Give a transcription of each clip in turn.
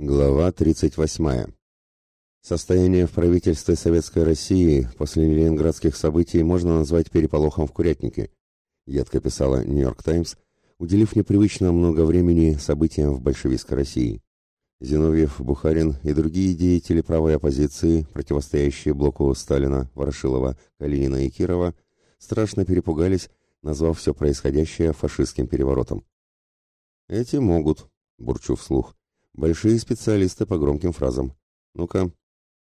Глава 38. Состояние в правительстве Советской России после ленинградских событий можно назвать переполохом в Курятнике, едко писала Нью-Йорк Таймс, уделив непривычно много времени событиям в большевистской России. Зиновьев, Бухарин и другие деятели правой оппозиции, противостоящие блоку Сталина, Ворошилова, Калинина и Кирова, страшно перепугались, назвав все происходящее фашистским переворотом. «Эти могут», — бурчу вслух, — «большие специалисты по громким фразам. Ну-ка,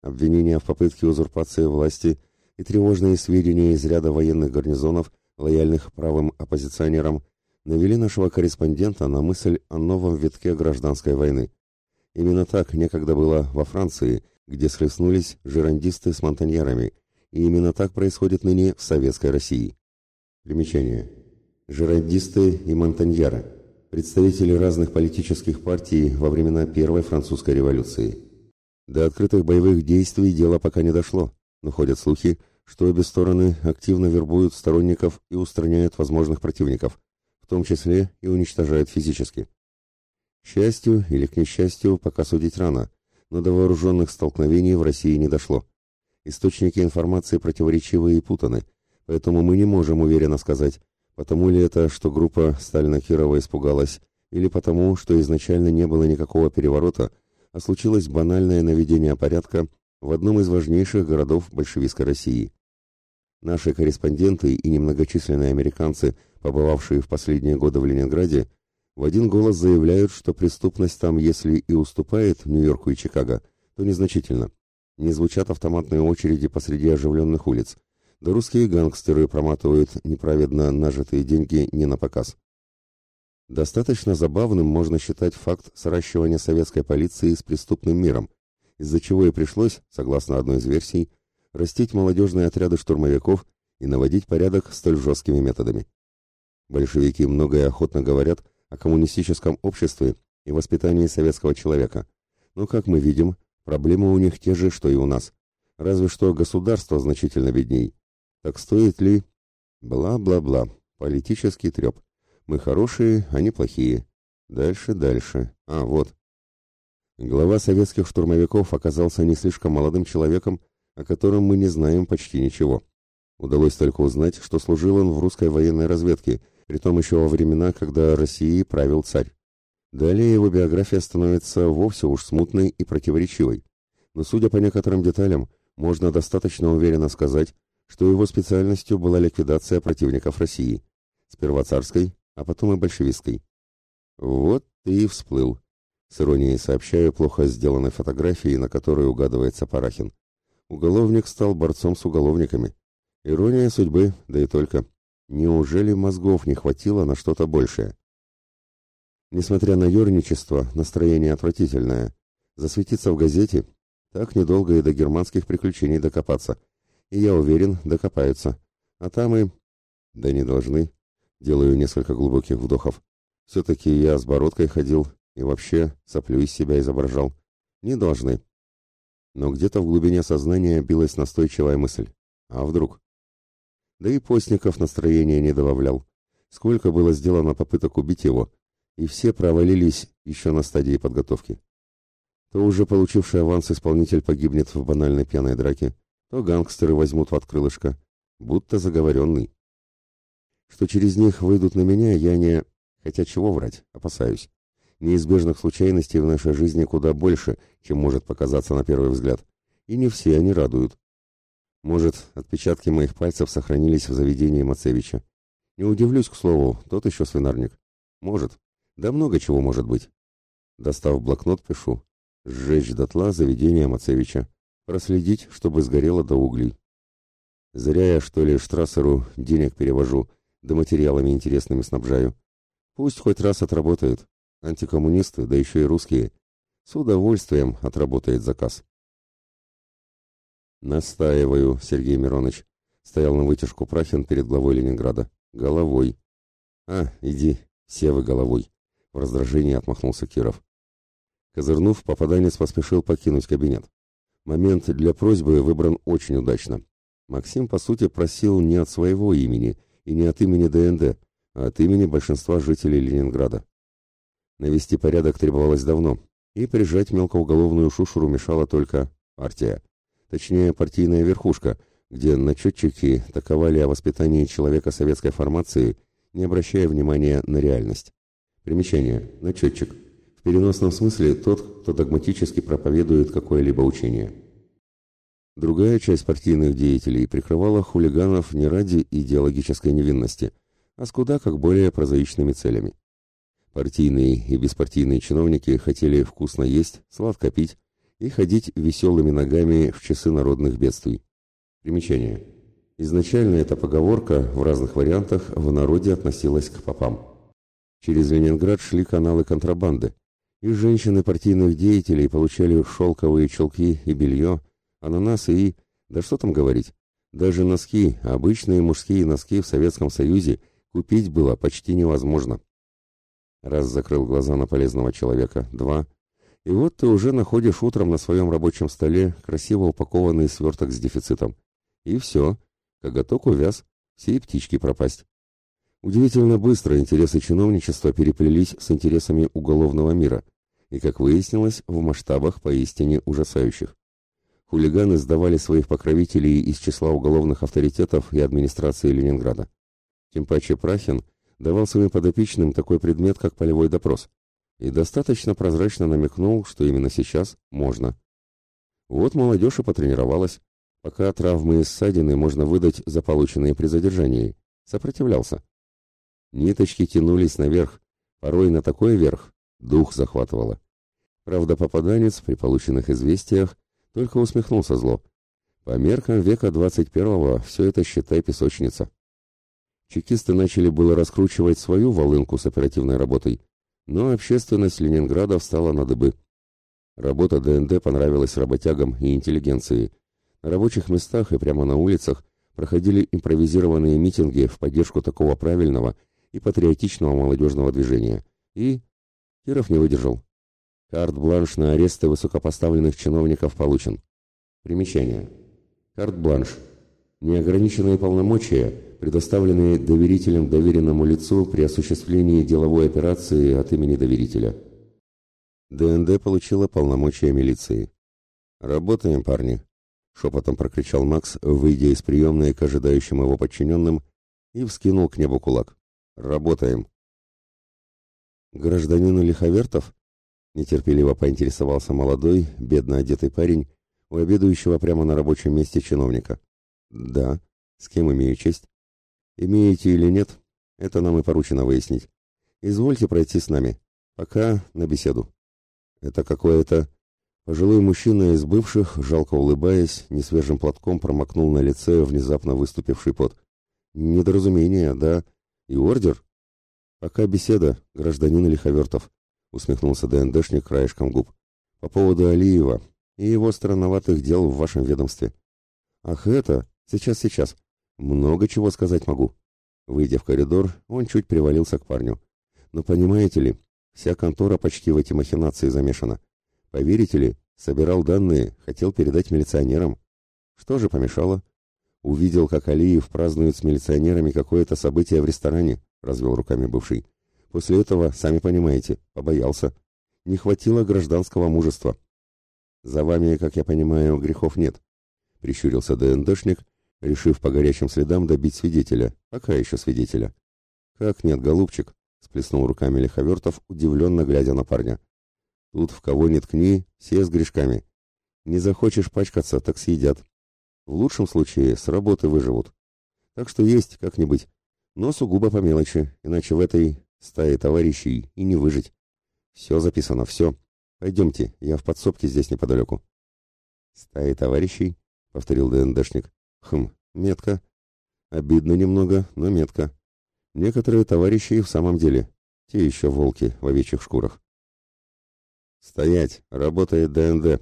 обвинения в попытке узурпации власти и тревожные сведения из ряда военных гарнизонов, лояльных правым оппозиционерам, навели нашего корреспондента на мысль о новом витке гражданской войны. Именно так некогда было во Франции, где схлестнулись жерандисты с монтаньерами, и именно так происходит ныне в Советской России. Примечание. Жерандисты и монтаньеры – представители разных политических партий во времена Первой французской революции. До открытых боевых действий дело пока не дошло, но ходят слухи, что обе стороны активно вербуют сторонников и устраняют возможных противников, в том числе и уничтожают физически. К счастью или к несчастью, пока судить рано, но до вооруженных столкновений в России не дошло. Источники информации противоречивы и путаны, поэтому мы не можем уверенно сказать, потому ли это, что группа Сталина-Кирова испугалась, или потому, что изначально не было никакого переворота, а случилось банальное наведение порядка в одном из важнейших городов большевистской России. Наши корреспонденты и немногочисленные американцы, побывавшие в последние годы в Ленинграде, в один голос заявляют, что преступность там, если и уступает Нью-Йорку и Чикаго, то незначительно. Не звучат автоматные очереди посреди оживленных улиц. Да русские гангстеры проматывают неправедно нажитые деньги не на показ. Достаточно забавным можно считать факт сращивания советской полиции с преступным миром, из-за чего и пришлось, согласно одной из версий, растить молодежные отряды штурмовиков и наводить порядок столь жесткими методами. Большевики многое охотно говорят о коммунистическом обществе и воспитании советского человека. Но, как мы видим, проблемы у них те же, что и у нас. Разве что государство значительно бедней. Так стоит ли... Бла-бла-бла. Политический треп. Мы хорошие, они плохие. Дальше, дальше. А, вот. Глава советских штурмовиков оказался не слишком молодым человеком, о котором мы не знаем почти ничего. Удалось только узнать, что служил он в русской военной разведке – притом еще во времена, когда Россией правил царь. Далее его биография становится вовсе уж смутной и противоречивой. Но судя по некоторым деталям, можно достаточно уверенно сказать, что его специальностью была ликвидация противников России. Сперва царской, а потом и большевистской. Вот ты и всплыл. С иронией сообщаю плохо сделанной фотографии, на которой угадывается Парахин. Уголовник стал борцом с уголовниками. Ирония судьбы, да и только. Неужели мозгов не хватило на что-то большее? Несмотря на ерничество, настроение отвратительное. Засветиться в газете так недолго и до германских приключений докопаться. И я уверен, докопаются. А там и... Да не должны. Делаю несколько глубоких вдохов. Все-таки я с бородкой ходил и вообще соплю из себя изображал. Не должны. Но где-то в глубине сознания билась настойчивая мысль. А вдруг? Да и Постников настроения не добавлял. Сколько было сделано попыток убить его, и все провалились еще на стадии подготовки. То уже получивший аванс исполнитель погибнет в банальной пьяной драке, то гангстеры возьмут в открылышко, будто заговоренный. Что через них выйдут на меня, я не... Хотя чего врать, опасаюсь. Неизбежных случайностей в нашей жизни куда больше, чем может показаться на первый взгляд. И не все они радуют. Может, отпечатки моих пальцев сохранились в заведении Мацевича. Не удивлюсь, к слову, тот еще свинарник. Может. Да много чего может быть. Достав блокнот, пишу. Сжечь дотла заведение Мацевича. Проследить, чтобы сгорело до углей. Зря я, что ли, Штрассеру денег перевожу, да материалами интересными снабжаю. Пусть хоть раз отработают. Антикоммунисты, да еще и русские. С удовольствием отработает заказ. «Настаиваю, Сергей Миронович», — стоял на вытяжку Прахин перед главой Ленинграда. «Головой». «А, иди, все вы головой», — в раздражении отмахнулся Киров. Козырнув, попаданец поспешил покинуть кабинет. Момент для просьбы выбран очень удачно. Максим, по сути, просил не от своего имени и не от имени ДНД, а от имени большинства жителей Ленинграда. Навести порядок требовалось давно, и прижать мелкоуголовную шушеру мешала только партия. Точнее, партийная верхушка, где начетчики таковали о воспитании человека советской формации, не обращая внимания на реальность. Примечание. Начетчик. Переносном смысле тот, кто догматически проповедует какое-либо учение. Другая часть партийных деятелей прикрывала хулиганов не ради идеологической невинности, а с куда как более прозаичными целями. Партийные и беспартийные чиновники хотели вкусно есть, сладко пить и ходить веселыми ногами в часы народных бедствий. Примечание. Изначально эта поговорка в разных вариантах в народе относилась к попам. Через Ленинград шли каналы контрабанды, и женщины партийных деятелей получали шелковые чулки и белье, ананасы и... да что там говорить, даже носки, обычные мужские носки в Советском Союзе купить было почти невозможно. Раз закрыл глаза на полезного человека, два. И вот ты уже находишь утром на своем рабочем столе красиво упакованный сверток с дефицитом. И все, коготок увяз, все и птички пропасть. Удивительно быстро интересы чиновничества переплелись с интересами уголовного мира, и, как выяснилось, в масштабах поистине ужасающих. Хулиганы сдавали своих покровителей из числа уголовных авторитетов и администрации Ленинграда. Тем паче Прахин давал своим подопечным такой предмет, как полевой допрос, и достаточно прозрачно намекнул, что именно сейчас можно. Вот молодежь и потренировалась, пока травмы и ссадины можно выдать за полученные при задержании. Сопротивлялся. Ниточки тянулись наверх, порой на такой верх, дух захватывало. Правда, попаданец при полученных известиях только усмехнулся зло. По меркам века 21-го все это, считай, песочница. Чекисты начали было раскручивать свою волынку с оперативной работой, но общественность Ленинграда встала на дыбы. Работа ДНД понравилась работягам и интеллигенции. На рабочих местах и прямо на улицах проходили импровизированные митинги в поддержку такого правильного и патриотичного молодежного движения. И Киров не выдержал. Карт-бланш на аресты высокопоставленных чиновников получен. Примечание. Карт-бланш. Неограниченные полномочия предоставленные доверителем доверенному лицу при осуществлении деловой операции от имени доверителя. ДНД получила полномочия милиции. «Работаем, парни!» — шепотом прокричал Макс, выйдя из приемной к ожидающим его подчиненным, и вскинул к небу кулак. «Работаем!» «Гражданин Лиховертов?» — нетерпеливо поинтересовался молодой, бедно одетый парень, у обедающего прямо на рабочем месте чиновника. «Да. С кем имею честь?» Имеете или нет, это нам и поручено выяснить. Извольте пройти с нами. Пока на беседу. Это какое-то... Пожилой мужчина из бывших, жалко улыбаясь, несвежим платком промокнул на лице внезапно выступивший пот. Недоразумение, да? И ордер? Пока беседа, гражданин Лиховертов, усмехнулся ДНДшник краешком губ. По поводу Алиева и его странноватых дел в вашем ведомстве. Ах, это... Сейчас, сейчас. Много чего сказать могу. Выйдя в коридор, он чуть привалился к парню. Но понимаете ли, вся контора почти в эти махинации замешана. Поверите ли, собирал данные, хотел передать милиционерам. Что же помешало? Увидел, как Алиев празднует с милиционерами какое-то событие в ресторане, развел руками бывший. После этого, сами понимаете, побоялся. Не хватило гражданского мужества. За вами, как я понимаю, грехов нет, прищурился ДНДшник решив по горячим следам добить свидетеля, пока еще свидетеля. «Как нет, голубчик?» — сплеснул руками Лиховертов, удивленно глядя на парня. «Тут в кого не ткни, все с грешками. Не захочешь пачкаться, так съедят. В лучшем случае с работы выживут. Так что есть как-нибудь, но сугубо по мелочи, иначе в этой стае товарищей и не выжить. Все записано, все. Пойдемте, я в подсобке здесь неподалеку». «Стаи товарищей?» — повторил ДНДшник. Хм, метко. Обидно немного, но метко. Некоторые товарищи и в самом деле. Те еще волки в овечьих шкурах. «Стоять! Работает ДНД!»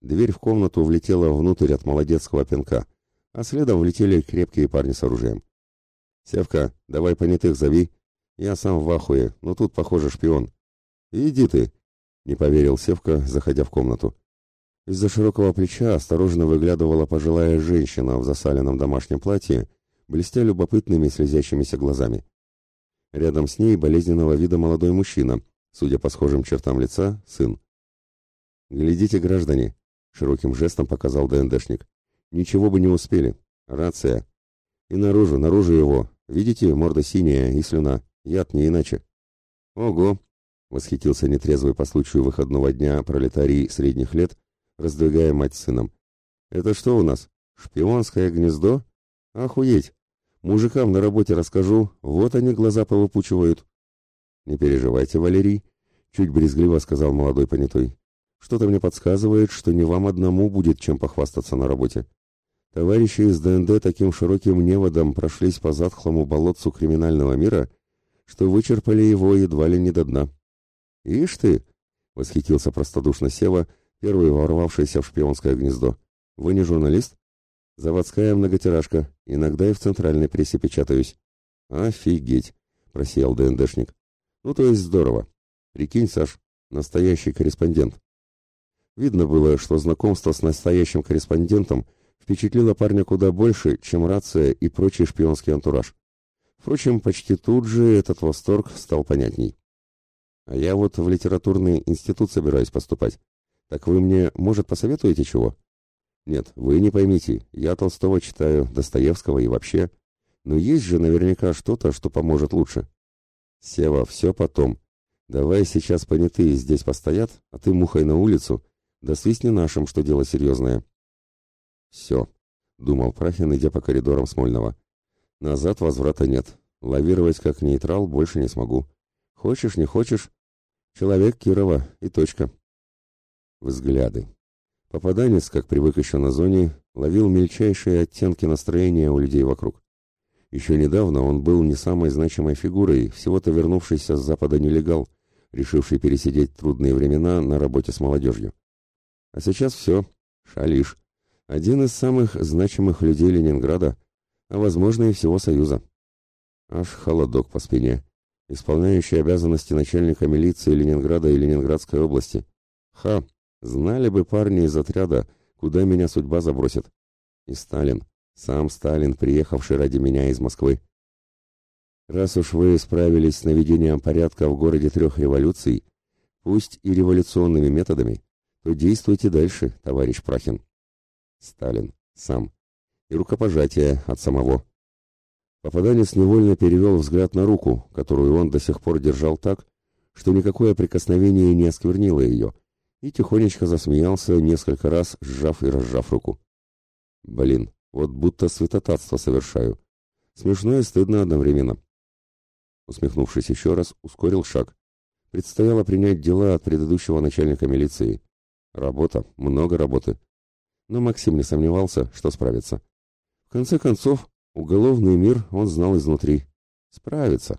Дверь в комнату влетела внутрь от молодецкого пинка, а следом влетели крепкие парни с оружием. «Севка, давай понятых зови. Я сам в ахуе, но тут, похоже, шпион». «Иди ты!» — не поверил Севка, заходя в комнату. Из-за широкого плеча осторожно выглядывала пожилая женщина в засаленном домашнем платье, блестя любопытными слезящимися глазами. Рядом с ней болезненного вида молодой мужчина, судя по схожим чертам лица, сын. «Глядите, граждане!» — широким жестом показал ДНДшник. «Ничего бы не успели. Рация. И наружу, наружу его. Видите, морда синяя и слюна. Яд не иначе». «Ого!» — восхитился нетрезвый по случаю выходного дня пролетарий средних лет, раздвигая мать с сыном. «Это что у нас? Шпионское гнездо? Охуеть! Мужикам на работе расскажу, вот они глаза повыпучивают». «Не переживайте, Валерий», — чуть брезгливо сказал молодой понятой. «Что-то мне подсказывает, что не вам одному будет чем похвастаться на работе. Товарищи из ДНД таким широким неводом прошлись по затхлому болотцу криминального мира, что вычерпали его едва ли не до дна». «Ишь ты!» — восхитился простодушно Сева, первый ворвавшийся в шпионское гнездо. «Вы не журналист?» «Заводская многотиражка. Иногда и в центральной прессе печатаюсь». «Офигеть!» — просиял ДНДшник. «Ну, то есть здорово. Прикинь, Саш, настоящий корреспондент. Видно было, что знакомство с настоящим корреспондентом впечатлило парня куда больше, чем рация и прочий шпионский антураж. Впрочем, почти тут же этот восторг стал понятней. А я вот в литературный институт собираюсь поступать. Так вы мне, может, посоветуете чего? Нет, вы не поймите, я Толстого читаю, Достоевского и вообще. Но есть же наверняка что-то, что поможет лучше. Сева, все потом. Давай сейчас понятые здесь постоят, а ты мухой на улицу, да свистни нашим, что дело серьезное. Все, думал Прахин, идя по коридорам Смольного. Назад возврата нет. Лавировать как нейтрал больше не смогу. Хочешь, не хочешь. Человек Кирова и точка. Взгляды. Попаданец, как привык еще на зоне, ловил мельчайшие оттенки настроения у людей вокруг. Еще недавно он был не самой значимой фигурой, всего-то вернувшийся с Запада нелегал, решивший пересидеть трудные времена на работе с молодежью. А сейчас все, шалиш. Один из самых значимых людей Ленинграда, а возможно и всего Союза. Аж холодок по спине. Исполняющий обязанности начальника милиции Ленинграда и Ленинградской области. Ха, знали бы парни из отряда, куда меня судьба забросит. И Сталин. Сам Сталин, приехавший ради меня из Москвы. Раз уж вы справились с наведением порядка в городе трех революций, пусть и революционными методами, то действуйте дальше, товарищ Прахин. Сталин. Сам. И рукопожатие от самого. Попаданец невольно перевел взгляд на руку, которую он до сих пор держал так, что никакое прикосновение не осквернило ее, и тихонечко засмеялся несколько раз, сжав и разжав руку. Блин, вот будто святотатство совершаю. Смешно и стыдно одновременно. Усмехнувшись еще раз, ускорил шаг. Предстояло принять дела от предыдущего начальника милиции. Работа, много работы. Но Максим не сомневался, что справится. В конце концов, уголовный мир он знал изнутри. Справится.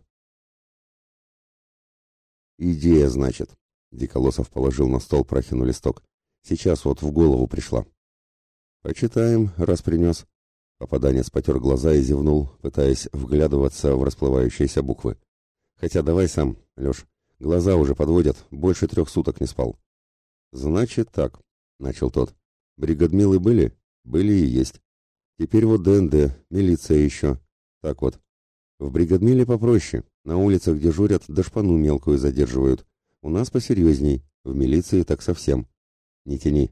«Идея, значит», — Диколосов положил на стол Прахину листок. «Сейчас вот в голову пришла. «Почитаем, раз принес». Попаданец потер глаза и зевнул, пытаясь вглядываться в расплывающиеся буквы. «Хотя давай сам, Леш. Глаза уже подводят, больше трех суток не спал». «Значит так», — начал тот. «Бригадмилы были? Были и есть. Теперь вот ДНД, милиция еще. Так вот. В бригадмиле попроще. На улицах дежурят, да шпану мелкую задерживают. У нас посерьезней. В милиции так совсем. Не тяни.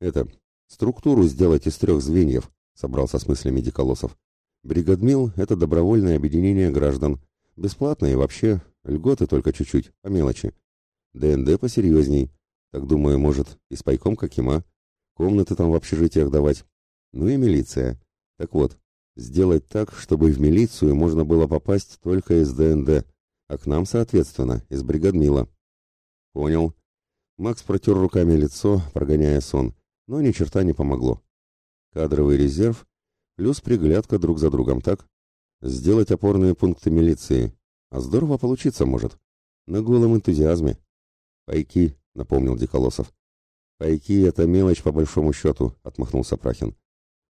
Это, Структуру сделать из трех звеньев, собрался с мыслями Диколосов. Бригадмил — это добровольное объединение граждан. Бесплатно и вообще, льготы только чуть-чуть, по мелочи. ДНД посерьезней. Так думаю, может, и с пайком как има. Комнаты там в общежитиях давать. Ну и милиция. Так вот, сделать так, чтобы в милицию можно было попасть только из ДНД, а к нам, соответственно, из бригадмила. Понял. Макс протер руками лицо, прогоняя сон но ни черта не помогло. Кадровый резерв плюс приглядка друг за другом, так? Сделать опорные пункты милиции. А здорово получиться может. На голом энтузиазме. Пайки, напомнил Диколосов. Пайки — это мелочь по большому счету, отмахнулся Прахин.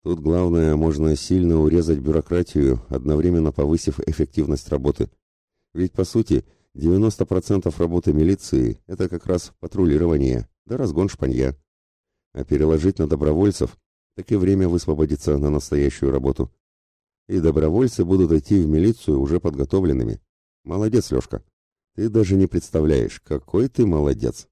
Тут главное, можно сильно урезать бюрократию, одновременно повысив эффективность работы. Ведь, по сути, 90% работы милиции — это как раз патрулирование, да разгон шпанья а переложить на добровольцев, так и время высвободится на настоящую работу. И добровольцы будут идти в милицию уже подготовленными. Молодец, Лешка. Ты даже не представляешь, какой ты молодец.